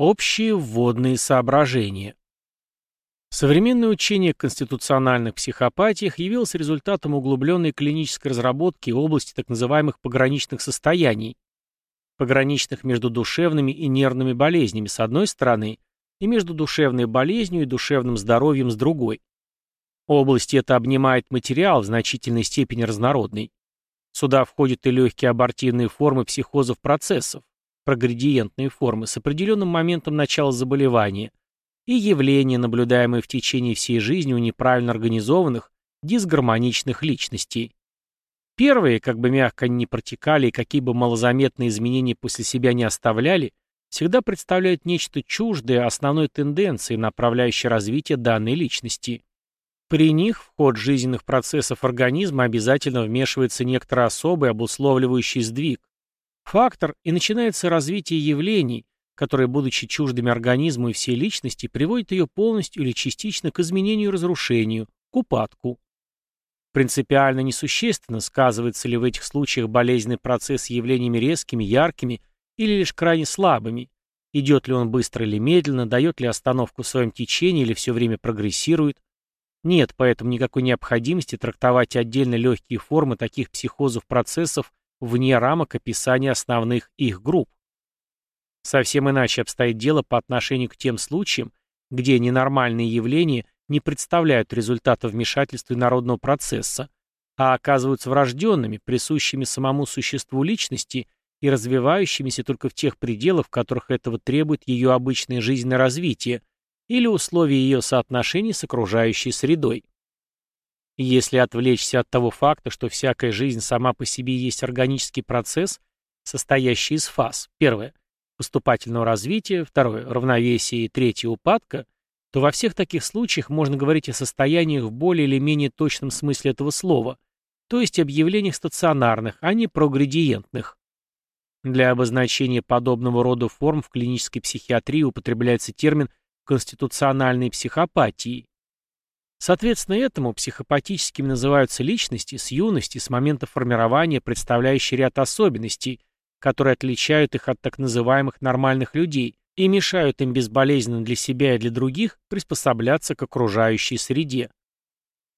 Общие вводные соображения. Современное учение о конституциональных психопатиях явилось результатом углубленной клинической разработки области так называемых пограничных состояний, пограничных между душевными и нервными болезнями с одной стороны и между душевной болезнью и душевным здоровьем с другой. Область эта обнимает материал в значительной степени разнородный. Сюда входят и легкие абортивные формы психозов процессов, проградиентные формы с определенным моментом начала заболевания и явления, наблюдаемые в течение всей жизни у неправильно организованных, дисгармоничных личностей. Первые, как бы мягко они ни протекали и какие бы малозаметные изменения после себя не оставляли, всегда представляют нечто чуждое основной тенденции, направляющей развитие данной личности. При них в ход жизненных процессов организма обязательно вмешивается некоторый особый обусловливающий сдвиг, фактор, и начинается развитие явлений, которые, будучи чуждыми организму и всей личности, приводят ее полностью или частично к изменению и разрушению, к упадку. Принципиально несущественно, сказывается ли в этих случаях болезненный процесс явлениями резкими, яркими или лишь крайне слабыми, идет ли он быстро или медленно, дает ли остановку в своем течении или все время прогрессирует. Нет поэтому никакой необходимости трактовать отдельно легкие формы таких психозов процессов вне рамок описания основных их групп. Совсем иначе обстоит дело по отношению к тем случаям, где ненормальные явления не представляют результата вмешательства народного процесса, а оказываются врожденными, присущими самому существу личности и развивающимися только в тех пределах, в которых этого требует ее обычное жизненное развитие или условия ее соотношений с окружающей средой. Если отвлечься от того факта, что всякая жизнь сама по себе есть органический процесс, состоящий из фаз, первое – поступательного развития, второе – равновесия и третье – упадка, то во всех таких случаях можно говорить о состояниях в более или менее точном смысле этого слова, то есть об явлениях стационарных, а не прогредиентных. Для обозначения подобного рода форм в клинической психиатрии употребляется термин конституциональной психопатии, Соответственно этому психопатическими называются личности с юности, с момента формирования, представляющие ряд особенностей, которые отличают их от так называемых нормальных людей и мешают им безболезненно для себя и для других приспосабляться к окружающей среде.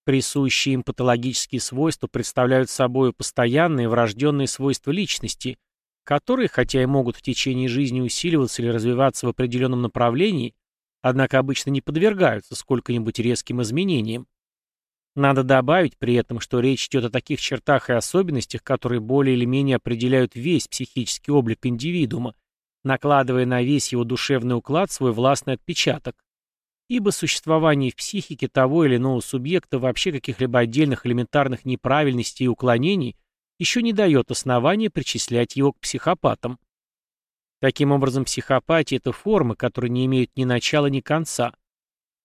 Присущие им патологические свойства представляют собой постоянные врожденные свойства личности, которые, хотя и могут в течение жизни усиливаться или развиваться в определенном направлении, однако обычно не подвергаются сколько-нибудь резким изменениям. Надо добавить при этом, что речь идет о таких чертах и особенностях, которые более или менее определяют весь психический облик индивидуума, накладывая на весь его душевный уклад свой властный отпечаток. Ибо существование в психике того или иного субъекта вообще каких-либо отдельных элементарных неправильностей и уклонений еще не дает основания причислять его к психопатам. Таким образом, психопатия – это формы, которые не имеют ни начала, ни конца.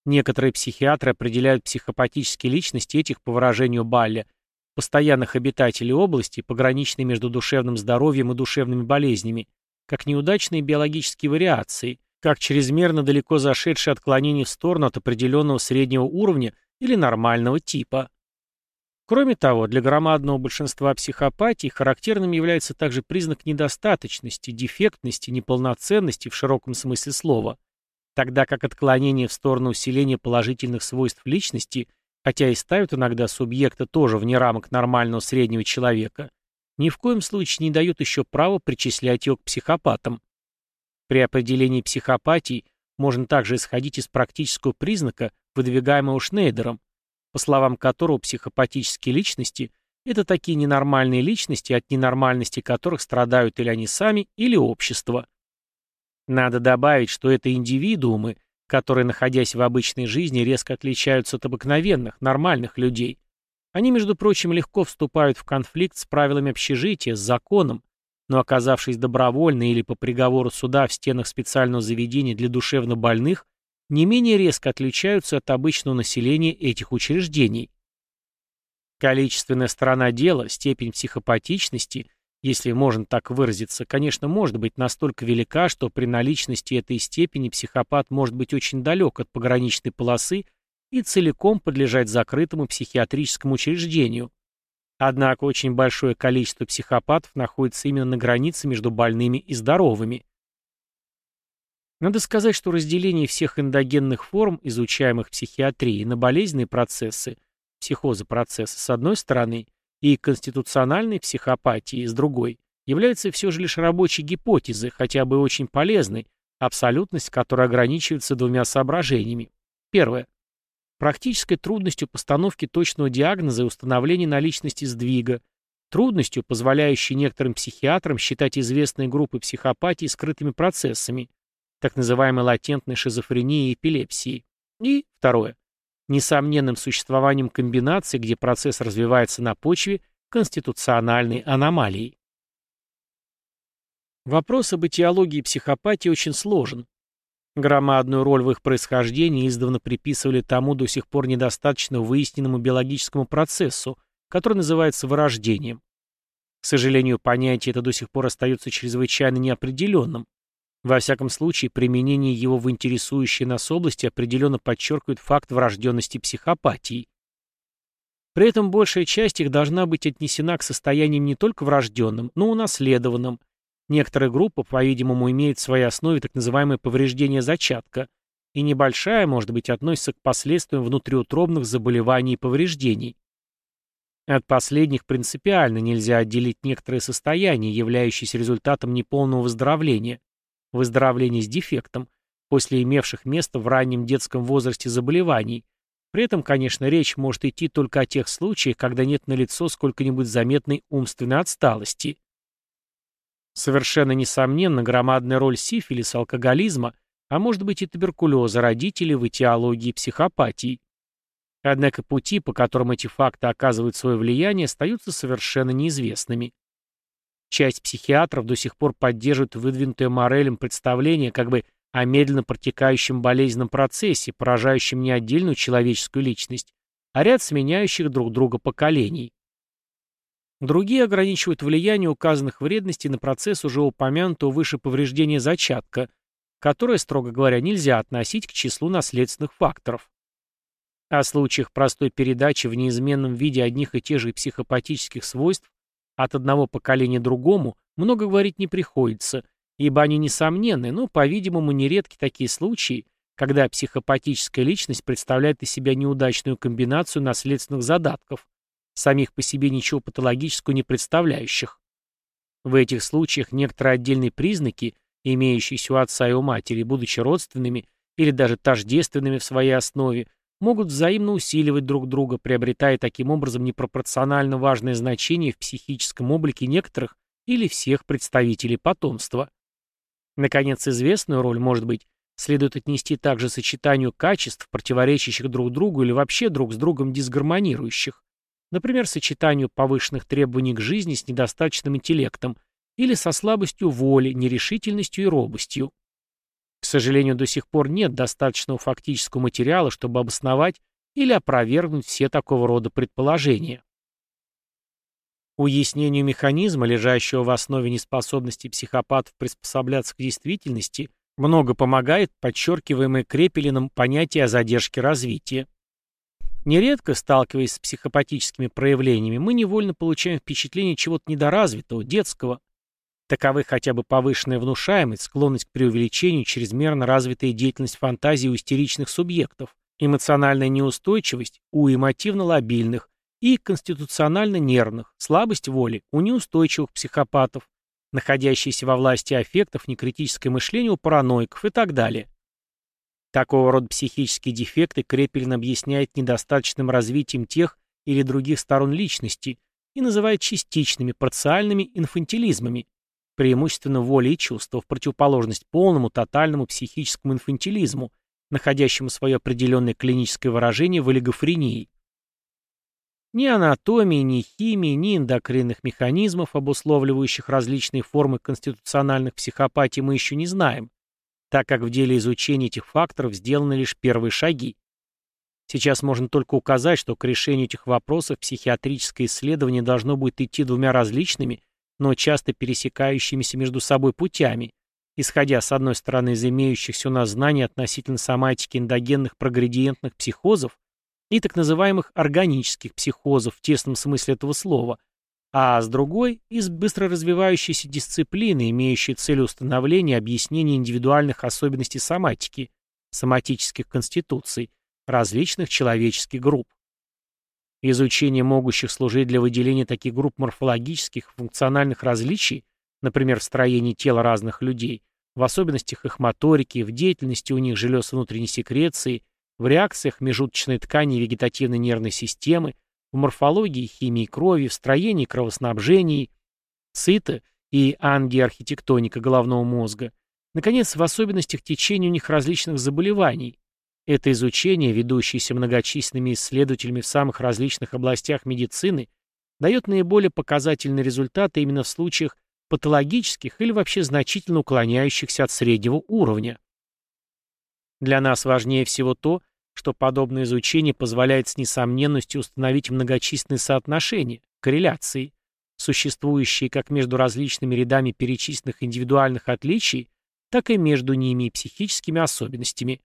Некоторые психиатры определяют психопатические личности этих, по выражению Балля, постоянных обитателей области, пограничной между душевным здоровьем и душевными болезнями, как неудачные биологические вариации, как чрезмерно далеко зашедшие отклонения в сторону от определенного среднего уровня или нормального типа. Кроме того, для громадного большинства психопатий характерным является также признак недостаточности, дефектности, неполноценности в широком смысле слова, тогда как отклонение в сторону усиления положительных свойств личности, хотя и ставят иногда субъекта тоже вне рамок нормального среднего человека, ни в коем случае не дают еще права причислять его к психопатам. При определении психопатии можно также исходить из практического признака, выдвигаемого Шнейдером, по словам которого психопатические личности – это такие ненормальные личности, от ненормальности которых страдают или они сами, или общество. Надо добавить, что это индивидуумы, которые, находясь в обычной жизни, резко отличаются от обыкновенных, нормальных людей. Они, между прочим, легко вступают в конфликт с правилами общежития, с законом, но оказавшись добровольно или по приговору суда в стенах специального заведения для душевнобольных, не менее резко отличаются от обычного населения этих учреждений. Количественная сторона дела, степень психопатичности, если можно так выразиться, конечно, может быть настолько велика, что при наличности этой степени психопат может быть очень далек от пограничной полосы и целиком подлежать закрытому психиатрическому учреждению. Однако очень большое количество психопатов находится именно на границе между больными и здоровыми. Надо сказать, что разделение всех эндогенных форм, изучаемых в психиатрии, на болезненные процессы, психозы процесса с одной стороны, и конституциональной психопатии с другой, является все же лишь рабочей гипотезой, хотя бы очень полезной, абсолютность которой ограничивается двумя соображениями. Первое. Практической трудностью постановки точного диагноза и установления наличности сдвига, трудностью, позволяющей некоторым психиатрам считать известные группы психопатии скрытыми процессами, так называемой латентной шизофрении и эпилепсии. И второе. Несомненным существованием комбинаций, где процесс развивается на почве конституциональной аномалии. Вопрос об этиологии психопатии очень сложен. Громадную роль в их происхождении издавна приписывали тому до сих пор недостаточно выясненному биологическому процессу, который называется вырождением. К сожалению, понятие это до сих пор остается чрезвычайно неопределенным. Во всяком случае, применение его в интересующей нас области определенно подчеркивает факт врожденности психопатии. При этом большая часть их должна быть отнесена к состояниям не только врожденным, но и унаследованным, Некоторые группы, по-видимому, имеют в своей основе так называемое повреждение зачатка, и небольшая, может быть, относится к последствиям внутриутробных заболеваний и повреждений. От последних принципиально нельзя отделить некоторые состояния, являющиеся результатом неполного выздоровления, выздоровления с дефектом, после имевших место в раннем детском возрасте заболеваний. При этом, конечно, речь может идти только о тех случаях, когда нет налицо сколько-нибудь заметной умственной отсталости. Совершенно несомненно громадная роль сифилиса, алкоголизма, а может быть и туберкулеза родителей в этиологии психопатии. Однако пути, по которым эти факты оказывают свое влияние, остаются совершенно неизвестными. Часть психиатров до сих пор поддерживает выдвинутое Морелем представление как бы о медленно протекающем болезненном процессе, поражающем не отдельную человеческую личность, а ряд сменяющих друг друга поколений. Другие ограничивают влияние указанных вредностей на процесс уже упомянутого выше повреждения зачатка, которое, строго говоря, нельзя относить к числу наследственных факторов. О случаях простой передачи в неизменном виде одних и тех же психопатических свойств от одного поколения другому много говорить не приходится, ибо они несомненны, но, по-видимому, нередки такие случаи, когда психопатическая личность представляет из себя неудачную комбинацию наследственных задатков, самих по себе ничего патологического не представляющих. В этих случаях некоторые отдельные признаки, имеющиеся у отца и у матери, будучи родственными или даже тождественными в своей основе, могут взаимно усиливать друг друга, приобретая таким образом непропорционально важное значение в психическом облике некоторых или всех представителей потомства. Наконец, известную роль, может быть, следует отнести также сочетанию качеств, противоречащих друг другу или вообще друг с другом дисгармонирующих. Например, сочетанию повышенных требований к жизни с недостаточным интеллектом или со слабостью воли, нерешительностью и робостью. К сожалению, до сих пор нет достаточного фактического материала, чтобы обосновать или опровергнуть все такого рода предположения. Уяснению механизма, лежащего в основе неспособности психопатов приспосабляться к действительности, много помогает подчеркиваемое Крепелиным понятие о задержке развития. Нередко, сталкиваясь с психопатическими проявлениями, мы невольно получаем впечатление чего-то недоразвитого, детского. Таковы хотя бы повышенная внушаемость, склонность к преувеличению, чрезмерно развитая деятельность фантазии у истеричных субъектов, эмоциональная неустойчивость у эмотивно-лобильных и конституционально-нервных, слабость воли у неустойчивых психопатов, находящиеся во власти аффектов, некритическое мышление у параноиков и так далее. Такого рода психические дефекты Крепелин объясняет недостаточным развитием тех или других сторон личности и называет частичными, парциальными инфантилизмами, преимущественно воли и чувства, в противоположность полному, тотальному психическому инфантилизму, находящему свое определенное клиническое выражение в олигофрении. Ни анатомии, ни химии, ни эндокринных механизмов, обусловливающих различные формы конституциональных психопатий, мы еще не знаем, так как в деле изучения этих факторов сделаны лишь первые шаги. Сейчас можно только указать, что к решению этих вопросов психиатрическое исследование должно будет идти двумя различными, но часто пересекающимися между собой путями, исходя, с одной стороны, из имеющихся у нас знаний относительно соматики эндогенных проградиентных психозов и так называемых органических психозов в тесном смысле этого слова, а с другой – из быстро развивающейся дисциплины, имеющей цель установления и объяснения индивидуальных особенностей соматики, соматических конституций, различных человеческих групп. Изучение могущих служить для выделения таких групп морфологических функциональных различий, например, в строении тела разных людей, в особенностях их моторики, в деятельности у них желез внутренней секреции, в реакциях межуточной ткани и вегетативной нервной системы, в морфологии, химии крови, в строении кровоснабжении, цита и ангиархитектоника головного мозга, наконец, в особенностях течения у них различных заболеваний, это изучение, ведущееся многочисленными исследователями в самых различных областях медицины, дает наиболее показательные результаты именно в случаях патологических или вообще значительно уклоняющихся от среднего уровня. Для нас важнее всего то, что подобное изучение позволяет с несомненностью установить многочисленные соотношения, корреляции, существующие как между различными рядами перечисленных индивидуальных отличий, так и между ними и психическими особенностями.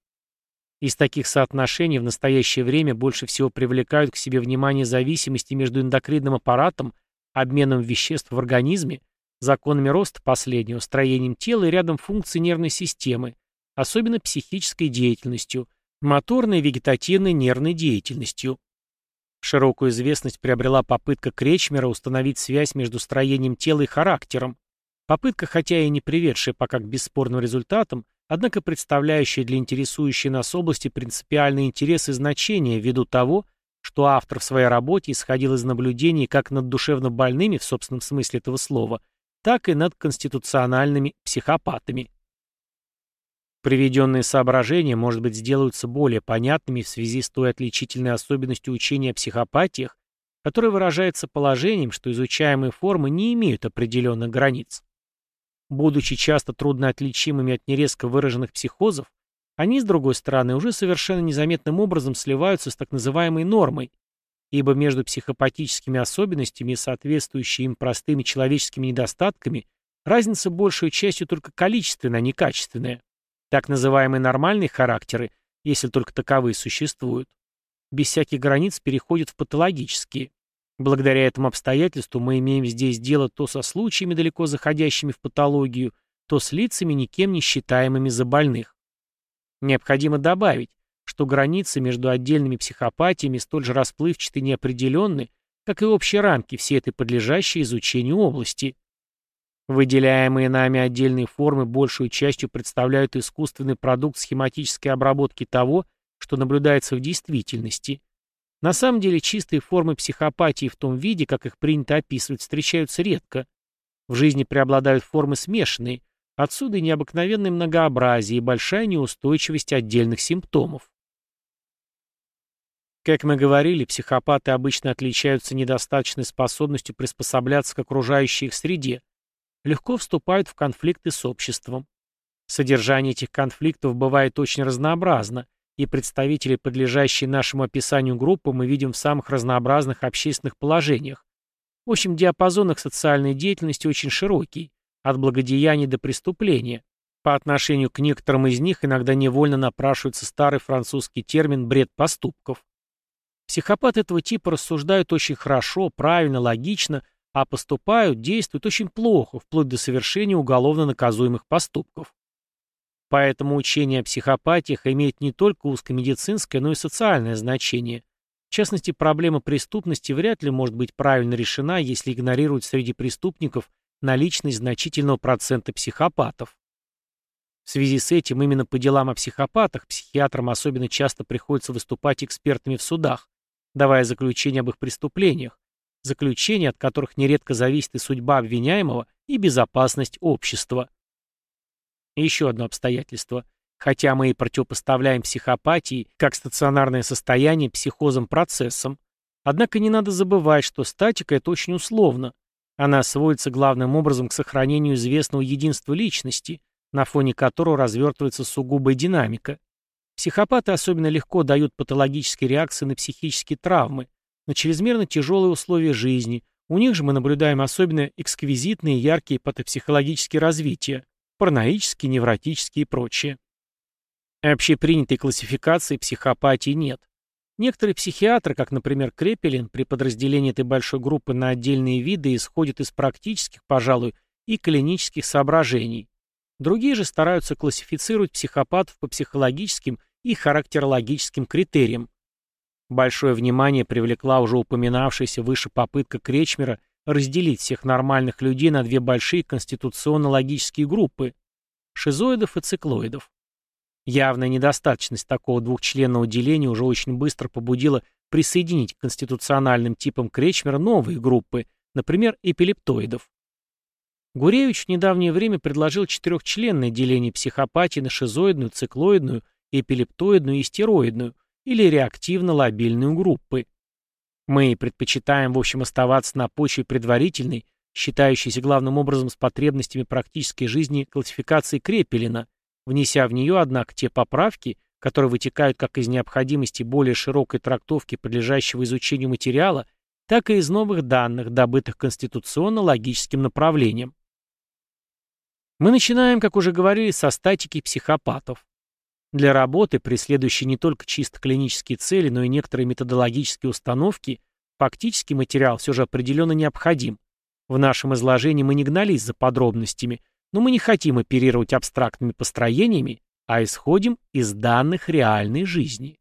Из таких соотношений в настоящее время больше всего привлекают к себе внимание зависимости между эндокринным аппаратом, обменом веществ в организме, законами роста последнего, строением тела и рядом функций нервной системы, особенно психической деятельностью, моторной вегетативной нервной деятельностью. Широкую известность приобрела попытка Кречмера установить связь между строением тела и характером. Попытка, хотя и не приведшая пока к бесспорным результатам, однако представляющая для интересующей нас области принципиальный интерес и значение ввиду того, что автор в своей работе исходил из наблюдений как над душевно больными в собственном смысле этого слова, так и над конституциональными психопатами. Приведенные соображения, может быть, сделаются более понятными в связи с той отличительной особенностью учения о психопатиях, которая выражается положением, что изучаемые формы не имеют определенных границ. Будучи часто трудно отличимыми от нерезко выраженных психозов, они, с другой стороны, уже совершенно незаметным образом сливаются с так называемой нормой, ибо между психопатическими особенностями и соответствующими им простыми человеческими недостатками разница большей частью только количественная, а не качественная. Так называемые нормальные характеры, если только таковые существуют, без всяких границ переходят в патологические. Благодаря этому обстоятельству мы имеем здесь дело то со случаями, далеко заходящими в патологию, то с лицами, никем не считаемыми за больных. Необходимо добавить, что границы между отдельными психопатиями столь же расплывчаты и неопределенны, как и общие рамки всей этой подлежащей изучению области. Выделяемые нами отдельные формы большую частью представляют искусственный продукт схематической обработки того, что наблюдается в действительности, на самом деле чистые формы психопатии в том виде, как их принято описывать, встречаются редко. В жизни преобладают формы смешанные, отсюда и необыкновенное многообразие и большая неустойчивость отдельных симптомов. Как мы говорили, психопаты обычно отличаются недостаточной способностью приспосабляться к окружающей их среде, легко вступают в конфликты с обществом. Содержание этих конфликтов бывает очень разнообразно – и представителей, подлежащие нашему описанию группы, мы видим в самых разнообразных общественных положениях. В общем, диапазон их социальной деятельности очень широкий, от благодеяний до преступления. По отношению к некоторым из них иногда невольно напрашивается старый французский термин «бред поступков». Психопаты этого типа рассуждают очень хорошо, правильно, логично, а поступают, действуют очень плохо, вплоть до совершения уголовно наказуемых поступков. Поэтому учение о психопатиях имеет не только узкомедицинское, но и социальное значение. В частности, проблема преступности вряд ли может быть правильно решена, если игнорировать среди преступников наличность значительного процента психопатов. В связи с этим именно по делам о психопатах психиатрам особенно часто приходится выступать экспертами в судах, давая заключения об их преступлениях, заключения, от которых нередко зависит и судьба обвиняемого, и безопасность общества. Еще одно обстоятельство. Хотя мы и противопоставляем психопатии как стационарное состояние психозом-процессом, однако не надо забывать, что статика – это очень условно. Она сводится главным образом к сохранению известного единства личности, на фоне которого развертывается сугубая динамика. Психопаты особенно легко дают патологические реакции на психические травмы, на чрезмерно тяжелые условия жизни. У них же мы наблюдаем особенно эксквизитные яркие патопсихологические развития параноические, невротические и прочее. Общепринятой классификации психопатии нет. Некоторые психиатры, как, например, Крепелин, при подразделении этой большой группы на отдельные виды исходят из практических, пожалуй, и клинических соображений. Другие же стараются классифицировать психопатов по психологическим и характерологическим критериям. Большое внимание привлекла уже упоминавшаяся выше попытка Кречмера разделить всех нормальных людей на две большие конституционно-логические группы – шизоидов и циклоидов. Явная недостаточность такого двухчленного деления уже очень быстро побудила присоединить к конституциональным типам Кречмера новые группы, например, эпилептоидов. Гуревич в недавнее время предложил четырехчленное деление психопатии на шизоидную, циклоидную, эпилептоидную и стероидную или реактивно-лобильную группы. Мы предпочитаем, в общем, оставаться на почве предварительной, считающейся главным образом с потребностями практической жизни классификации Крепелина – внеся в нее, однако, те поправки, которые вытекают как из необходимости более широкой трактовки подлежащего изучению материала, так и из новых данных, добытых конституционно-логическим направлением. Мы начинаем, как уже говорили, со статики психопатов. Для работы, преследующей не только чисто клинические цели, но и некоторые методологические установки, фактический материал все же определенно необходим. В нашем изложении мы не гнались за подробностями, но мы не хотим оперировать абстрактными построениями, а исходим из данных реальной жизни.